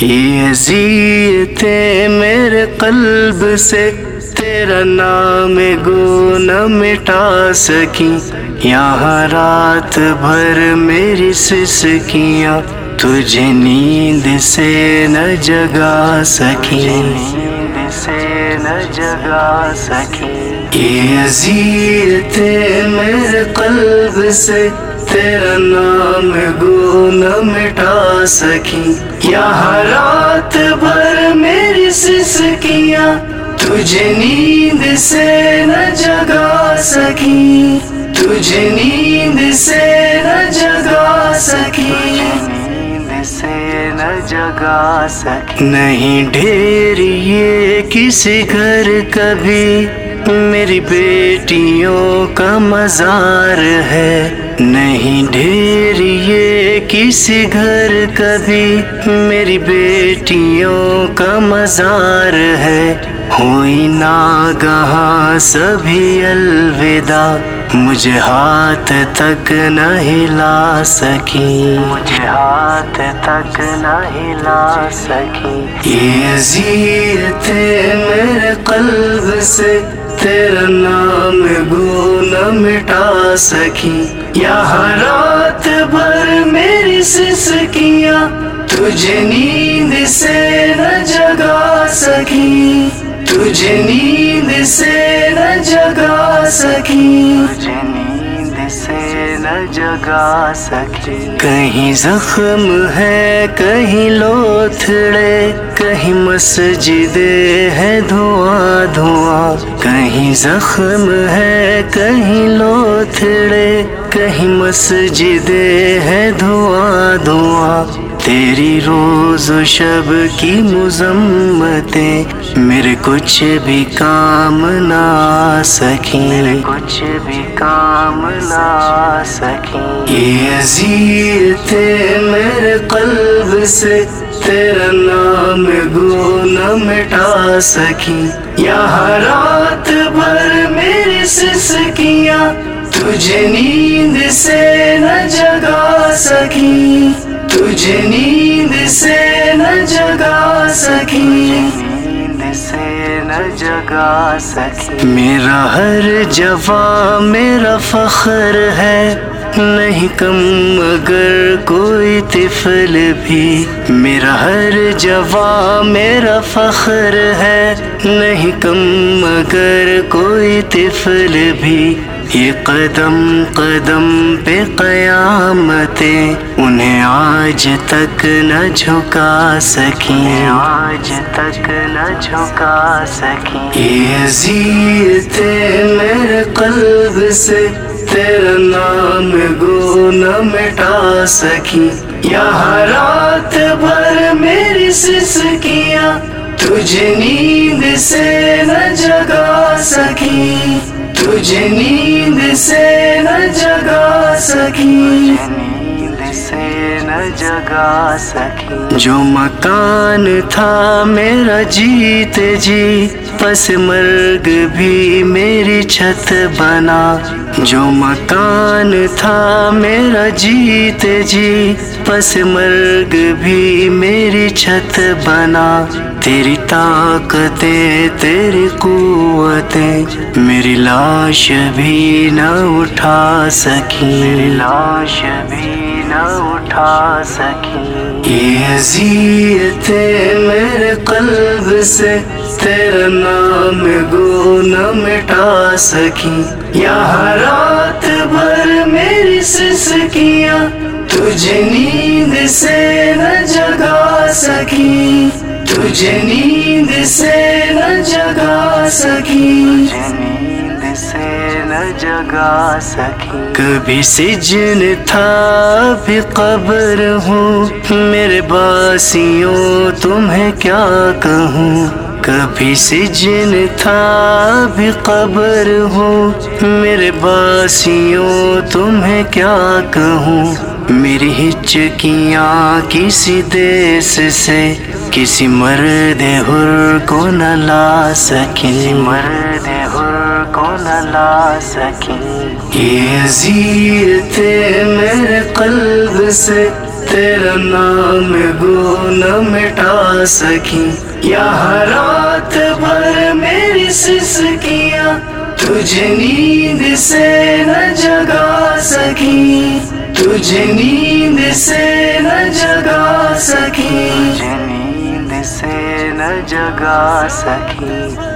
یہ عزیتیں میرے قلب سے؟ تیرا نام گو نہ مٹا سکی یہاں رات بھر میری سسکیاں، تجھے نیند سے نہ جگا سکی نیند سے نہ جگا سکی یہ عزیتیں میرے قلب سے۔ تیرا نام گو نہ مٹا سکی یہاں رات بھر میری سسکیاں تجھے نیند سے نہ جگا سکی تجھے نیند سے نہ جگا سکی نیند سے نہ جگا سکی نہیں ڈھیر یہ کسی گھر کبھی میری بیٹیوں کا مزار ہے۔ نہیں ڈھیر یہ کسی گھر کبھی میری بیٹیوں کا مزار ہے۔ ہوئی ناگہاں سبھی الوداع، مجھے ہاتھ تک نہ ہلا سکی۔ مجھے ہاتھ تک نہ ہلا سکی۔ یہ عزیتیں میرے قلب سے تیرا نام گو نہ مٹا سکی۔ یہاں رات بھر میری سسکیاں، تجھے نیند سے نہ جگا سکی تجھے نیند سے نہ جگا سکی نیند سے نہ جگا سکی کہیں زخم ہے، کہیں لوتھڑے، کہیں مسجد ہے دھواں دھواں۔ کہیں زخم ہے، کہیں لوتھڑے کہیں مسجد ہے دھواں دھواں تیری روز و شب کی مذمتیں میرے کچھ بھی کام نہ سکیں۔ کچھ بھی کام نہ سکیں۔ یہ عزیتیں میرے قلب سے تیرا نام گو نہ مٹا سکی یہاں رات بھر میری سسکیاں تجھے نیند سے نہ جگا سکی تجھے نیند سے نہ جگا سکی نیند سے نہ جگا سکی میرا ہر جواب میرا فخر ہے۔ نہیں کم اگر کوئی طفل بھی۔ میرا ہر جواب میرا فخر ہے۔ نہیں کم اگر کوئی طفل بھی۔ یہ قدم قدم پہ قیامتیں انہیں آج تک نہ جھکا سکیں۔ آج تک نہ جھکا سکیں۔ یہ عزیتیں میرے قلب سے تیرا نام گو نہ مٹا سکی یہاں رات بھر میری سسکیاں تجھے نیند سے نہ جگا سکی تجھے نیند سے نہ جگا سکی۔ نیند سے نہ جگا سکی جو مکان تھا میرا جیت جی۔ پس مرگ بھی میری چھت بنا۔ جو مکان تھا میرا جیت جی پس مرگ بھی میری چھت بنا۔ تیری طاقتیں، تیری قوتیں میری لاش بھی نہ اٹھا سکی میری لاش بھی نہ اٹھا سکی۔ یہ عزیتیں میرے قلب سے تیرا نام گو نہ مٹا سکی۔ یہاں رات بھر میری سسکیاں تجھے نیند سے نہ جگا سکی۔ تجھے نیند سے نہ جگا سکی۔ سے نہ جگا سکی کبھی سجن تھا بھی قبر ہوں۔ میرے باسیوں تمہیں کیا کہوں؟ کبھی سجن تھا بھی قبر ہوں۔ میرے باسیوں تمہیں کیا کہوں؟ میری ہچکیاں کسی دیس سے کسی مرد حر کو نہ لا سکی مرد حر کو نہ لا سکی یہ عزیتیں میرے قلب سے تیرا نام گو نہ مٹا سکی یہاں رات بھر میری سسکیاں تجھ نیند سے نہ جگا سکی تجھ نیند سے نہ جگا سکی نیند سے نہ جگا سکی